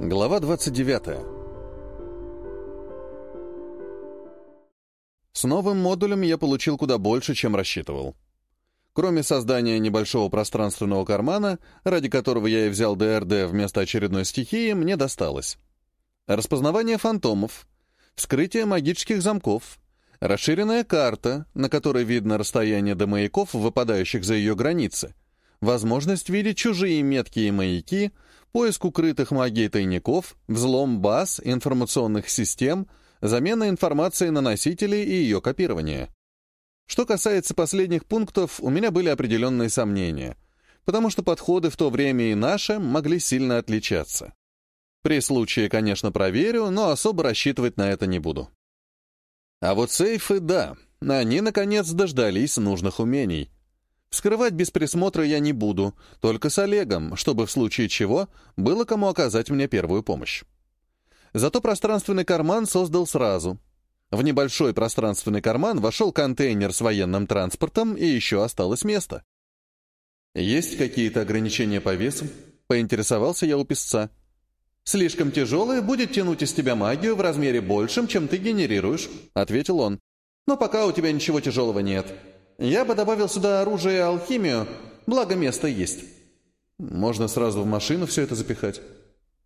Глава 29. С новым модулем я получил куда больше, чем рассчитывал. Кроме создания небольшого пространственного кармана, ради которого я и взял ДРД вместо очередной стихии, мне досталось. Распознавание фантомов, вскрытие магических замков, расширенная карта, на которой видно расстояние до маяков, выпадающих за ее границы, возможность видеть чужие меткие маяки — поиск укрытых магией тайников, взлом баз, информационных систем, замена информации на носители и ее копирование. Что касается последних пунктов, у меня были определенные сомнения, потому что подходы в то время и наши могли сильно отличаться. При случае, конечно, проверю, но особо рассчитывать на это не буду. А вот сейфы, да, они, наконец, дождались нужных умений — Вскрывать без присмотра я не буду, только с Олегом, чтобы в случае чего было кому оказать мне первую помощь. Зато пространственный карман создал сразу. В небольшой пространственный карман вошел контейнер с военным транспортом, и еще осталось место. «Есть какие-то ограничения по весу?» — поинтересовался я у песца. «Слишком тяжелое будет тянуть из тебя магию в размере большем, чем ты генерируешь», — ответил он. «Но пока у тебя ничего тяжелого нет». Я бы добавил сюда оружие и алхимию, благо место есть. Можно сразу в машину все это запихать.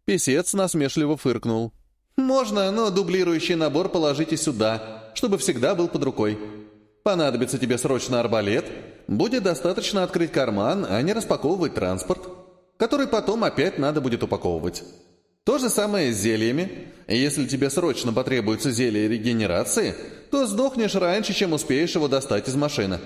Песец насмешливо фыркнул. Можно, но дублирующий набор положите сюда, чтобы всегда был под рукой. Понадобится тебе срочно арбалет, будет достаточно открыть карман, а не распаковывать транспорт, который потом опять надо будет упаковывать. То же самое с зельями. Если тебе срочно потребуется зелье регенерации, то сдохнешь раньше, чем успеешь его достать из машины.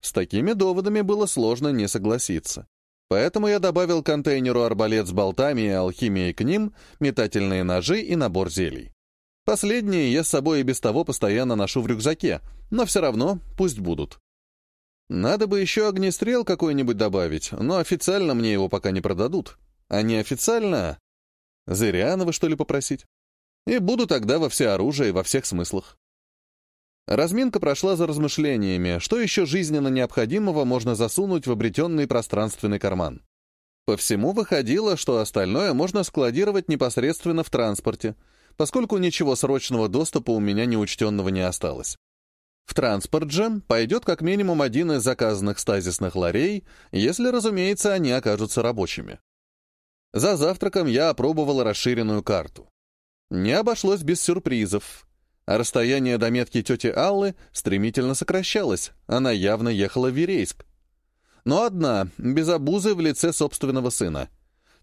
С такими доводами было сложно не согласиться. Поэтому я добавил контейнеру арбалет с болтами и алхимией к ним, метательные ножи и набор зелий. Последние я с собой и без того постоянно ношу в рюкзаке, но все равно пусть будут. Надо бы еще огнестрел какой-нибудь добавить, но официально мне его пока не продадут. А неофициально... Зырянова, что ли, попросить? И буду тогда во всеоружие во всех смыслах. Разминка прошла за размышлениями, что еще жизненно необходимого можно засунуть в обретенный пространственный карман. По всему выходило, что остальное можно складировать непосредственно в транспорте, поскольку ничего срочного доступа у меня неучтенного не осталось. В транспорт же пойдет как минимум один из заказанных стазисных ларей, если, разумеется, они окажутся рабочими. За завтраком я опробовал расширенную карту. Не обошлось без сюрпризов. Расстояние до метки тети Аллы стремительно сокращалось, она явно ехала в Верейск. Но одна, без обузы в лице собственного сына.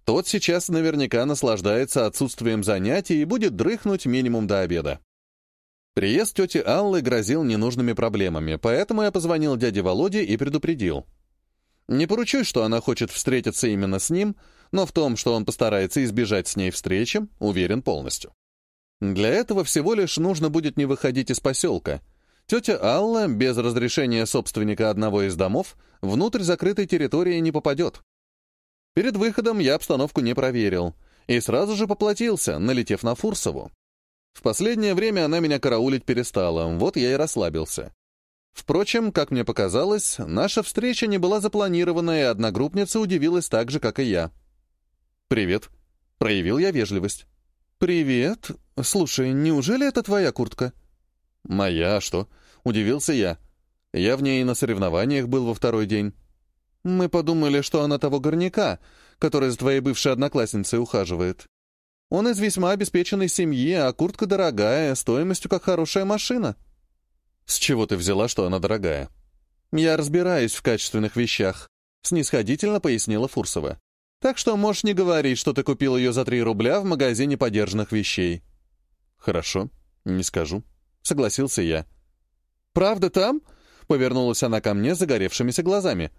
Тот сейчас наверняка наслаждается отсутствием занятий и будет дрыхнуть минимум до обеда. Приезд тети Аллы грозил ненужными проблемами, поэтому я позвонил дяде Володе и предупредил. Не поручусь, что она хочет встретиться именно с ним, но в том, что он постарается избежать с ней встречи, уверен полностью. Для этого всего лишь нужно будет не выходить из поселка. Тетя Алла, без разрешения собственника одного из домов, внутрь закрытой территории не попадет. Перед выходом я обстановку не проверил и сразу же поплатился, налетев на Фурсову. В последнее время она меня караулить перестала, вот я и расслабился. Впрочем, как мне показалось, наша встреча не была запланирована, и одногруппница удивилась так же, как и я. «Привет». Проявил я вежливость. «Привет. Слушай, неужели это твоя куртка?» «Моя, а что?» — удивился я. Я в ней на соревнованиях был во второй день. Мы подумали, что она того горняка, который за твоей бывшей одноклассницей ухаживает. Он из весьма обеспеченной семьи, а куртка дорогая, стоимостью как хорошая машина. С чего ты взяла, что она дорогая? Я разбираюсь в качественных вещах, снисходительно пояснила Фурсова. Так что можешь не говорить, что ты купил ее за 3 рубля в магазине подержанных вещей». «Хорошо, не скажу», — согласился я. «Правда там?» — повернулась она ко мне загоревшимися глазами.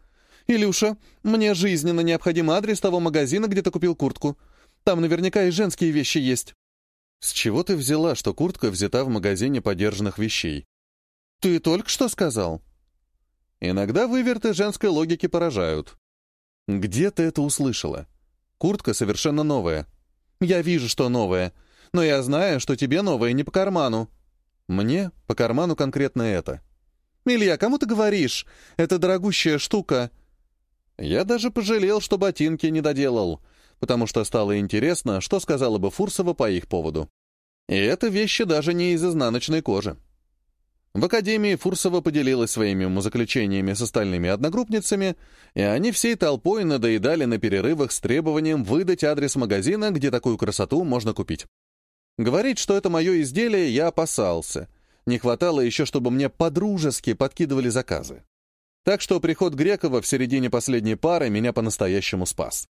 «Илюша, мне жизненно необходим адрес того магазина, где ты купил куртку. Там наверняка и женские вещи есть». «С чего ты взяла, что куртка взята в магазине подержанных вещей?» «Ты только что сказал». Иногда выверты женской логики поражают. «Где ты это услышала? Куртка совершенно новая». «Я вижу, что новая. Но я знаю, что тебе новая не по карману». «Мне по карману конкретно это». «Илья, кому ты говоришь? Это дорогущая штука». Я даже пожалел, что ботинки не доделал, потому что стало интересно, что сказала бы Фурсова по их поводу. И это вещи даже не из изнаночной кожи. В академии Фурсова поделилась своими умозаключениями с остальными одногруппницами, и они всей толпой надоедали на перерывах с требованием выдать адрес магазина, где такую красоту можно купить. Говорить, что это мое изделие, я опасался. Не хватало еще, чтобы мне подружески подкидывали заказы. Так что приход Грекова в середине последней пары меня по-настоящему спас.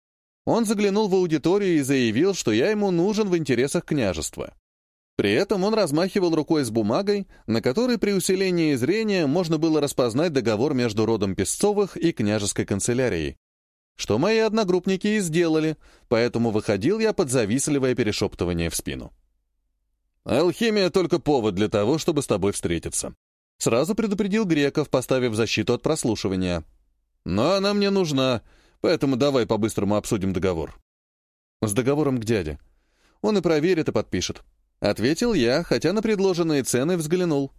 Он заглянул в аудиторию и заявил, что я ему нужен в интересах княжества. При этом он размахивал рукой с бумагой, на которой при усилении зрения можно было распознать договор между родом Песцовых и княжеской канцелярией. Что мои одногруппники и сделали, поэтому выходил я под завистливое перешептывание в спину. «Алхимия — только повод для того, чтобы с тобой встретиться», — сразу предупредил Греков, поставив защиту от прослушивания. «Но она мне нужна, поэтому давай по-быстрому обсудим договор». «С договором к дяде. Он и проверит, и подпишет», Ответил я, хотя на предложенные цены взглянул.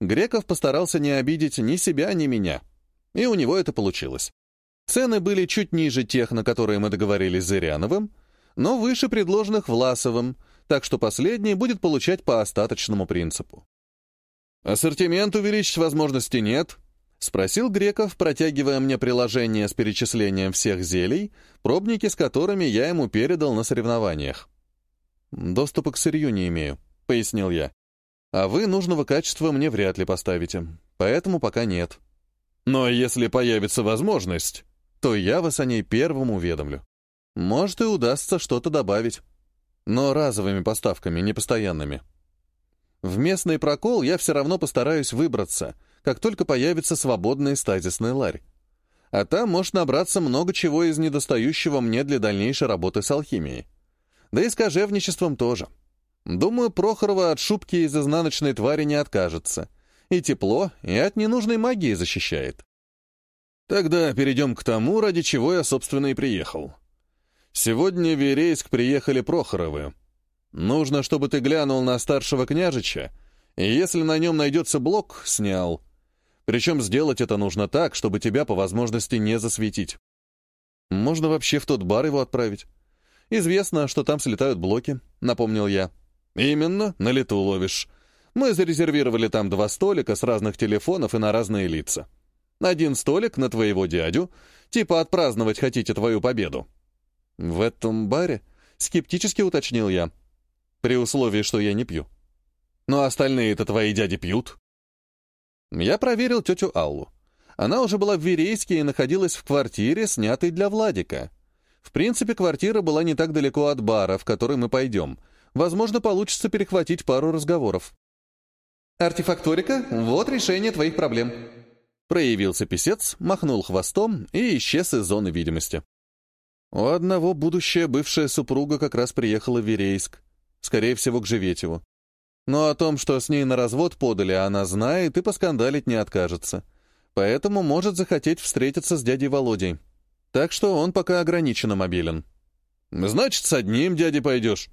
Греков постарался не обидеть ни себя, ни меня. И у него это получилось. Цены были чуть ниже тех, на которые мы договорились с Зыряновым, но выше предложенных Власовым, так что последний будет получать по остаточному принципу. «Ассортимент увеличить возможности нет», — спросил Греков, протягивая мне приложение с перечислением всех зелий, пробники с которыми я ему передал на соревнованиях. «Доступа к сырью не имею», — пояснил я. «А вы нужного качества мне вряд ли поставите, поэтому пока нет. Но если появится возможность, то я вас о ней первым уведомлю. Может, и удастся что-то добавить. Но разовыми поставками, не постоянными. В местный прокол я все равно постараюсь выбраться, как только появится свободный стазисный ларь. А там может набраться много чего из недостающего мне для дальнейшей работы с алхимией. Да и с кожевничеством тоже. Думаю, Прохорова от шубки из изнаночной твари не откажется. И тепло, и от ненужной магии защищает. Тогда перейдем к тому, ради чего я, собственно, и приехал. Сегодня в Верейск приехали Прохоровы. Нужно, чтобы ты глянул на старшего княжича, и если на нем найдется блок, снял. Причем сделать это нужно так, чтобы тебя по возможности не засветить. Можно вообще в тот бар его отправить. «Известно, что там слетают блоки», — напомнил я. «Именно, на лету ловишь. Мы зарезервировали там два столика с разных телефонов и на разные лица. Один столик на твоего дядю, типа отпраздновать хотите твою победу». «В этом баре?» — скептически уточнил я. «При условии, что я не пью». «Но остальные-то твои дяди пьют». Я проверил тетю Аллу. Она уже была в Верейске и находилась в квартире, снятой для Владика. В принципе, квартира была не так далеко от бара, в который мы пойдем. Возможно, получится перехватить пару разговоров. «Артефакторика — вот решение твоих проблем». Проявился писец, махнул хвостом и исчез из зоны видимости. У одного будущая бывшая супруга как раз приехала в Верейск. Скорее всего, к Живетеву. Но о том, что с ней на развод подали, она знает и поскандалить не откажется. Поэтому может захотеть встретиться с дядей Володей. Так что он пока ограниченно мобилен. «Значит, с одним дядей пойдешь.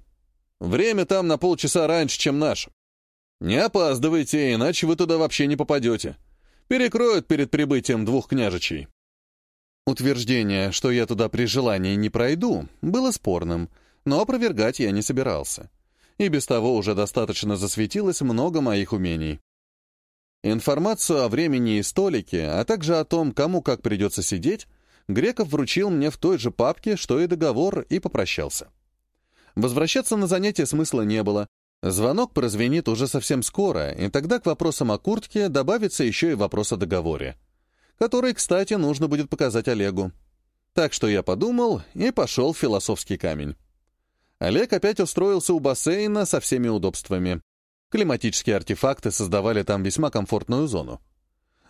Время там на полчаса раньше, чем наш. Не опаздывайте, иначе вы туда вообще не попадете. Перекроют перед прибытием двух княжичей». Утверждение, что я туда при желании не пройду, было спорным, но опровергать я не собирался. И без того уже достаточно засветилось много моих умений. Информацию о времени и столике, а также о том, кому как придется сидеть, Греков вручил мне в той же папке, что и договор, и попрощался. Возвращаться на занятие смысла не было. Звонок прозвенит уже совсем скоро, и тогда к вопросам о куртке добавится еще и вопрос о договоре, который, кстати, нужно будет показать Олегу. Так что я подумал и пошел в философский камень. Олег опять устроился у бассейна со всеми удобствами. Климатические артефакты создавали там весьма комфортную зону.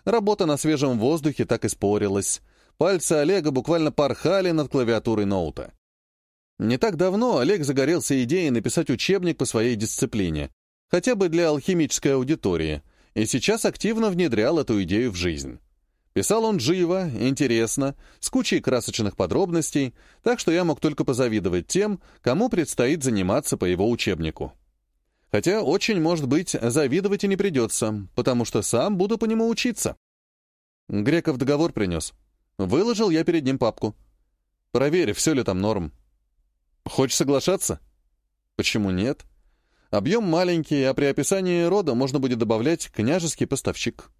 Работа на свежем воздухе так и спорилась — Пальцы Олега буквально порхали над клавиатурой ноута. Не так давно Олег загорелся идеей написать учебник по своей дисциплине, хотя бы для алхимической аудитории, и сейчас активно внедрял эту идею в жизнь. Писал он живо, интересно, с кучей красочных подробностей, так что я мог только позавидовать тем, кому предстоит заниматься по его учебнику. Хотя очень, может быть, завидовать и не придется, потому что сам буду по нему учиться. Греков договор принес. Выложил я перед ним папку. Проверь, все ли там норм. Хочешь соглашаться? Почему нет? Объем маленький, а при описании рода можно будет добавлять «княжеский поставщик».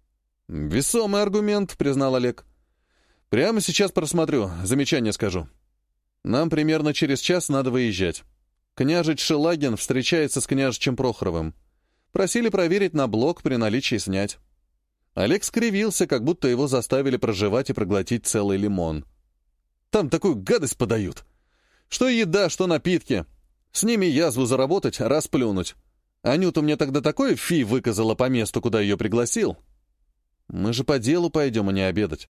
«Весомый аргумент», — признал Олег. «Прямо сейчас просмотрю, замечание скажу. Нам примерно через час надо выезжать. Княжич Шелагин встречается с княжичем Прохоровым. Просили проверить на блок при наличии снять». Олег скривился, как будто его заставили проживать и проглотить целый лимон. «Там такую гадость подают. Что еда, что напитки. С ними язву заработать, расплюнуть. Анюта мне тогда такое фи выказала по месту, куда ее пригласил. Мы же по делу пойдем, а не обедать.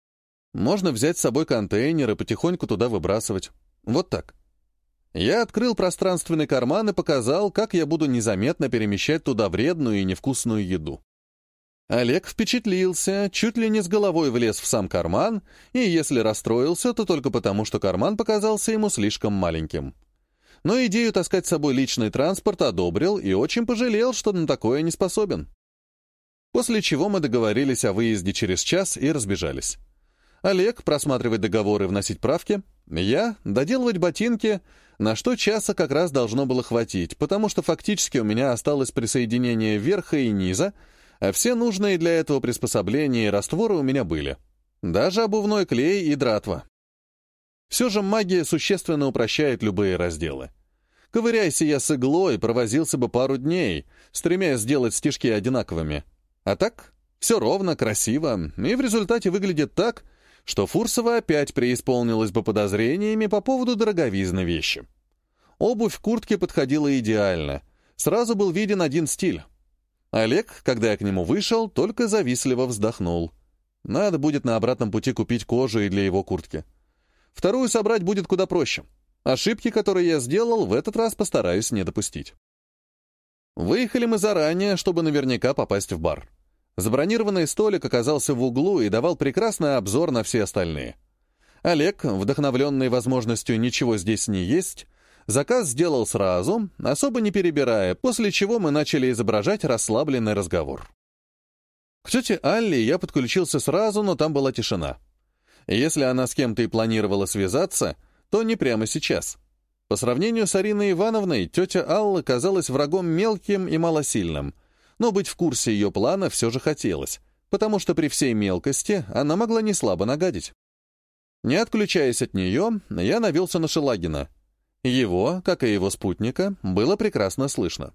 Можно взять с собой контейнер и потихоньку туда выбрасывать. Вот так. Я открыл пространственный карман и показал, как я буду незаметно перемещать туда вредную и невкусную еду. Олег впечатлился, чуть ли не с головой влез в сам карман, и если расстроился, то только потому, что карман показался ему слишком маленьким но идею таскать с собой личный транспорт одобрил и очень пожалел, что на такое не способен. После чего мы договорились о выезде через час и разбежались. Олег просматривать договоры и вносить правки, я доделывать ботинки, на что часа как раз должно было хватить, потому что фактически у меня осталось присоединение верха и низа, а все нужные для этого приспособления и растворы у меня были. Даже обувной клей и дратва. Все же магия существенно упрощает любые разделы. Ковыряйся я с иглой, провозился бы пару дней, стремясь сделать стежки одинаковыми. А так, все ровно, красиво, и в результате выглядит так, что Фурсова опять преисполнилась бы подозрениями по поводу дороговизны вещи. Обувь куртки подходила идеально. Сразу был виден один стиль. Олег, когда я к нему вышел, только завистливо вздохнул. Надо будет на обратном пути купить кожу и для его куртки. Вторую собрать будет куда проще. Ошибки, которые я сделал, в этот раз постараюсь не допустить. Выехали мы заранее, чтобы наверняка попасть в бар. Забронированный столик оказался в углу и давал прекрасный обзор на все остальные. Олег, вдохновленный возможностью ничего здесь не есть, заказ сделал сразу, особо не перебирая, после чего мы начали изображать расслабленный разговор. К тете Алле я подключился сразу, но там была тишина. Если она с кем-то и планировала связаться, то не прямо сейчас. По сравнению с Ариной Ивановной, тетя Алла казалась врагом мелким и малосильным, но быть в курсе ее плана все же хотелось, потому что при всей мелкости она могла не слабо нагадить. Не отключаясь от нее, я навелся на Шелагина. Его, как и его спутника, было прекрасно слышно.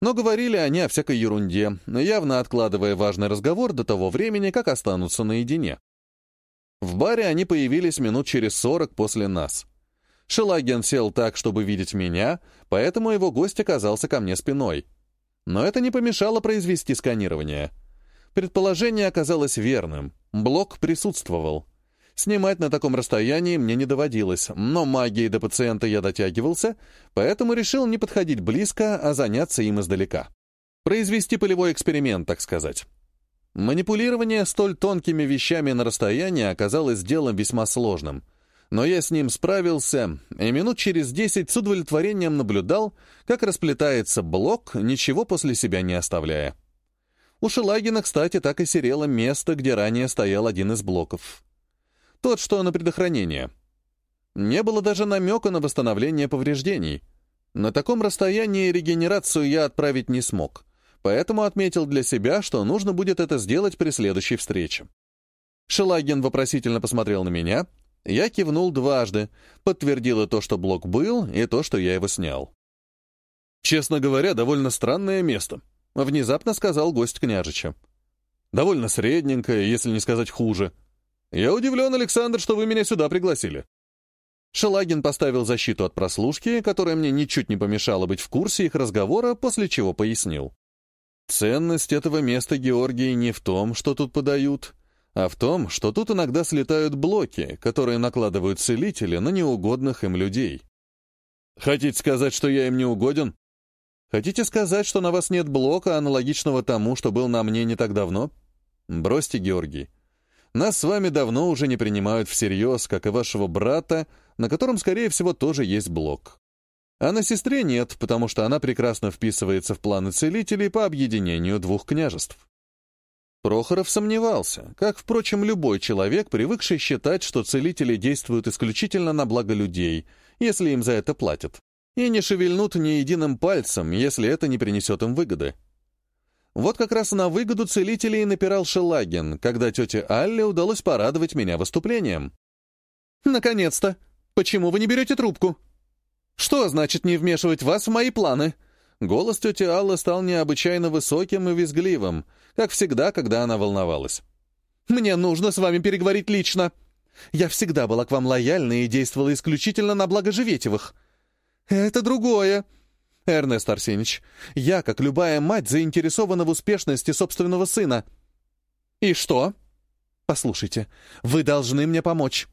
Но говорили они о всякой ерунде, явно откладывая важный разговор до того времени, как останутся наедине. В баре они появились минут через сорок после нас. Шелагин сел так, чтобы видеть меня, поэтому его гость оказался ко мне спиной. Но это не помешало произвести сканирование. Предположение оказалось верным. Блок присутствовал. Снимать на таком расстоянии мне не доводилось, но магией до пациента я дотягивался, поэтому решил не подходить близко, а заняться им издалека. Произвести полевой эксперимент, так сказать. Манипулирование столь тонкими вещами на расстоянии оказалось делом весьма сложным. Но я с ним справился, и минут через десять с удовлетворением наблюдал, как расплетается блок, ничего после себя не оставляя. У Шелагина, кстати, так и серело место, где ранее стоял один из блоков. Тот, что на предохранение. Не было даже намека на восстановление повреждений. На таком расстоянии регенерацию я отправить не смог — поэтому отметил для себя, что нужно будет это сделать при следующей встрече. Шелагин вопросительно посмотрел на меня. Я кивнул дважды, подтвердила то, что блок был, и то, что я его снял. «Честно говоря, довольно странное место», — внезапно сказал гость княжича. «Довольно средненькое, если не сказать хуже. Я удивлен, Александр, что вы меня сюда пригласили». Шелагин поставил защиту от прослушки, которая мне ничуть не помешала быть в курсе их разговора, после чего пояснил. Ценность этого места Георгии не в том, что тут подают, а в том, что тут иногда слетают блоки, которые накладывают целители на неугодных им людей. Хотите сказать, что я им не угоден? Хотите сказать, что на вас нет блока, аналогичного тому, что был на мне не так давно? Бросьте, Георгий. Нас с вами давно уже не принимают всерьез, как и вашего брата, на котором, скорее всего, тоже есть блок. А на сестре нет, потому что она прекрасно вписывается в планы целителей по объединению двух княжеств. Прохоров сомневался, как, впрочем, любой человек, привыкший считать, что целители действуют исключительно на благо людей, если им за это платят. и не шевельнут ни единым пальцем, если это не принесет им выгоды. Вот как раз на выгоду целителей напирал Шелагин, когда тете Алле удалось порадовать меня выступлением. «Наконец-то! Почему вы не берете трубку?» «Что значит не вмешивать вас в мои планы?» Голос тети Аллы стал необычайно высоким и визгливым, как всегда, когда она волновалась. «Мне нужно с вами переговорить лично. Я всегда была к вам лояльна и действовала исключительно на благо Живетевых. Это другое. Эрнест Арсеньевич, я, как любая мать, заинтересована в успешности собственного сына. И что? Послушайте, вы должны мне помочь.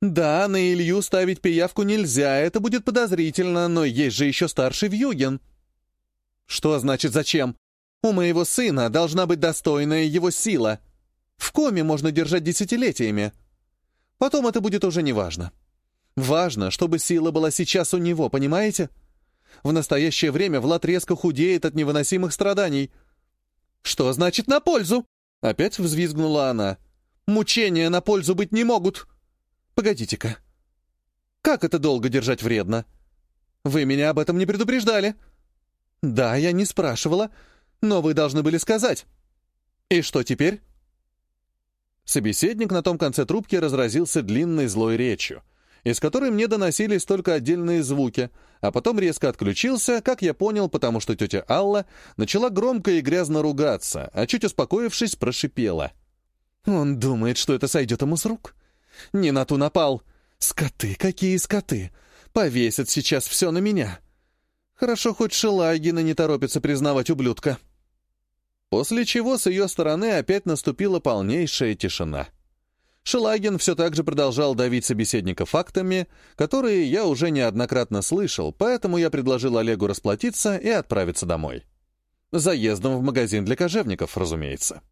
Да, на Илью ставить пиявку нельзя, это будет подозрительно, но есть же еще старший Вьюген. Что значит зачем? У моего сына должна быть достойная его сила. В коме можно держать десятилетиями. Потом это будет уже неважно. Важно, чтобы сила была сейчас у него, понимаете? В настоящее время Влад резко худеет от невыносимых страданий. «Что значит «на пользу»?» Опять взвизгнула она. «Мучения на пользу быть не могут. Погодите-ка. Как это долго держать вредно? Вы меня об этом не предупреждали?» «Да, я не спрашивала, но вы должны были сказать. И что теперь?» Собеседник на том конце трубки разразился длинной злой речью, из которой мне доносились только отдельные звуки, а потом резко отключился, как я понял, потому что тетя Алла начала громко и грязно ругаться, а чуть успокоившись, прошипела. «Он думает, что это сойдет ему с рук. Не на ту напал. Скоты, какие скоты! Повесят сейчас все на меня!» Хорошо, хоть Шелагина не торопится признавать ублюдка. После чего с ее стороны опять наступила полнейшая тишина. Шелагин все так же продолжал давить собеседника фактами, которые я уже неоднократно слышал, поэтому я предложил Олегу расплатиться и отправиться домой. Заездом в магазин для кожевников, разумеется.